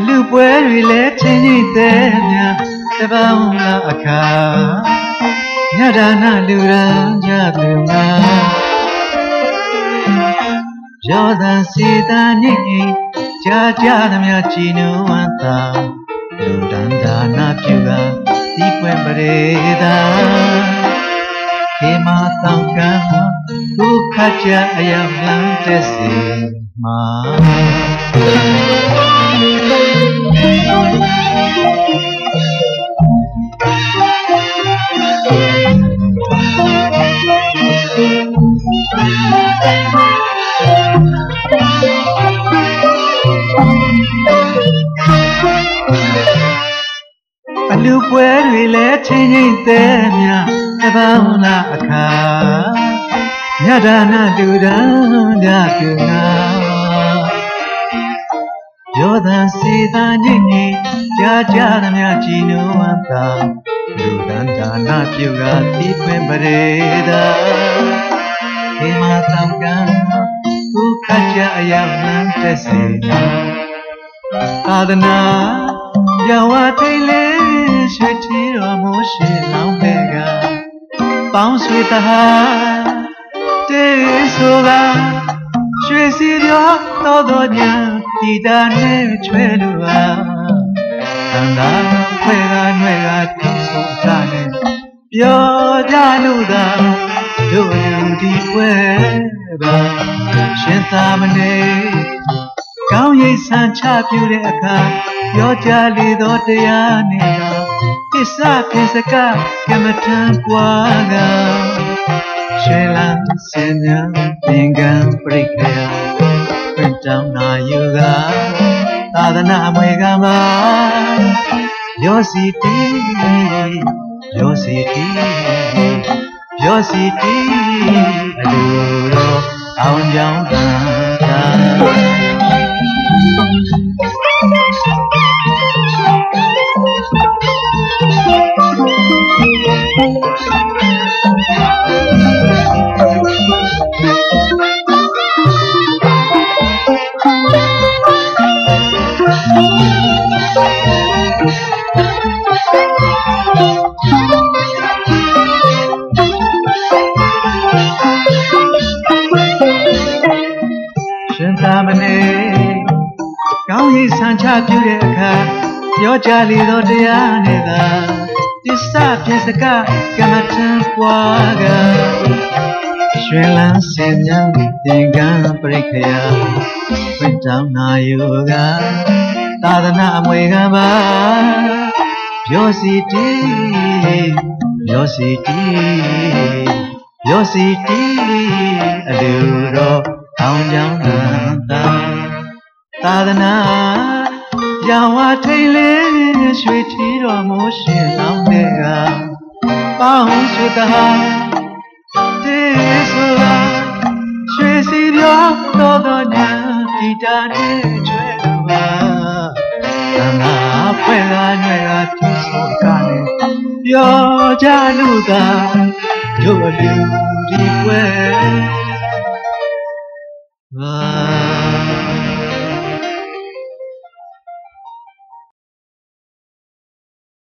အလူပွဲတွေလည်းချင်းကြီးတဲ့များတပောင်းလာအခါညဒါနလူရန်ကြသူငါရောသံစီတန်ညိကြာကြာသမျှကြည်နူဝမ်းသာလူတန်ဒါနာပြုကဒီပွင့်ပရေသာခေမတောင်ကံကိုခတ်ကြအယံလန်းတဲ့စီမှာအ လူပွဲတွေလည်းချင်းချင်းသေးမြတပောင်းလာအခါညဒါနာတူတန်းကြပြနာ သာညိညိကြာကြာသမျှကြည်နူဝမ်းသာလူတန်းဒါနာပြုကတိပွင့်ပရေသာဒီမှာတောင်ကံဥခတ်ကြအယံလန်းတက်စေသာသနာရဝထိတ်လေးရွှေထီတော်မိုးရှိလောင်းတဲ့ကပေါင်းဆွေတဟာတေးဆိုကရွှေစီပြောတော်တော်ညာ တီတာနဲ့ချွဲလူပါသံသာခွဲကနှွဲကတီးဆိုအကနဲ့ပြောကြလို့သာတို့လူဒီပွဲပါရှင်သာမဏေကောင်းရိပ်ဆန်ချပြူတဲ့အခါပြောကြလေသောတရားနဲ့ကသစ္စာပြေစကကမ္မထံပွားကရှေလံစင်ညာသင်္ကံပရိခယပြတောင်းနာ ယူကသာသနာအမွေကမှာရောစီတီရောစီတီရောစီတီအလူတော်အောင်ကြောင်းသာရှင်သာ မဏေကောင်းရေးဆန်ချပြုတဲ့အခါပြောကြလေသောတရားနဲ့သာတစ္ဆပြစကကမ္မထံပွားကရွှေလန်းစင်မြန်းသင်္ကန်းပရိခယဝိတောင်းနာယုက သာသနာအမွေကပါပြောစီတီပြောစီတီပြောစီတီအလူတော်အောင်ကြောင်းသာသာသာသနာရောင်ဝထိတ်လေးရွှေထီတော်မိုးရှင်လောင်းတဲ့ကပေါင်းရွှေတဟာတေးဆိုတာရွှေစီပြောတော်တော်ညာဒီတာနဲ့ကျွဲတော် ကညွဲကသူဆိုကလည်းပြောကြလို့သာတို့လူဒီပွဲ Ah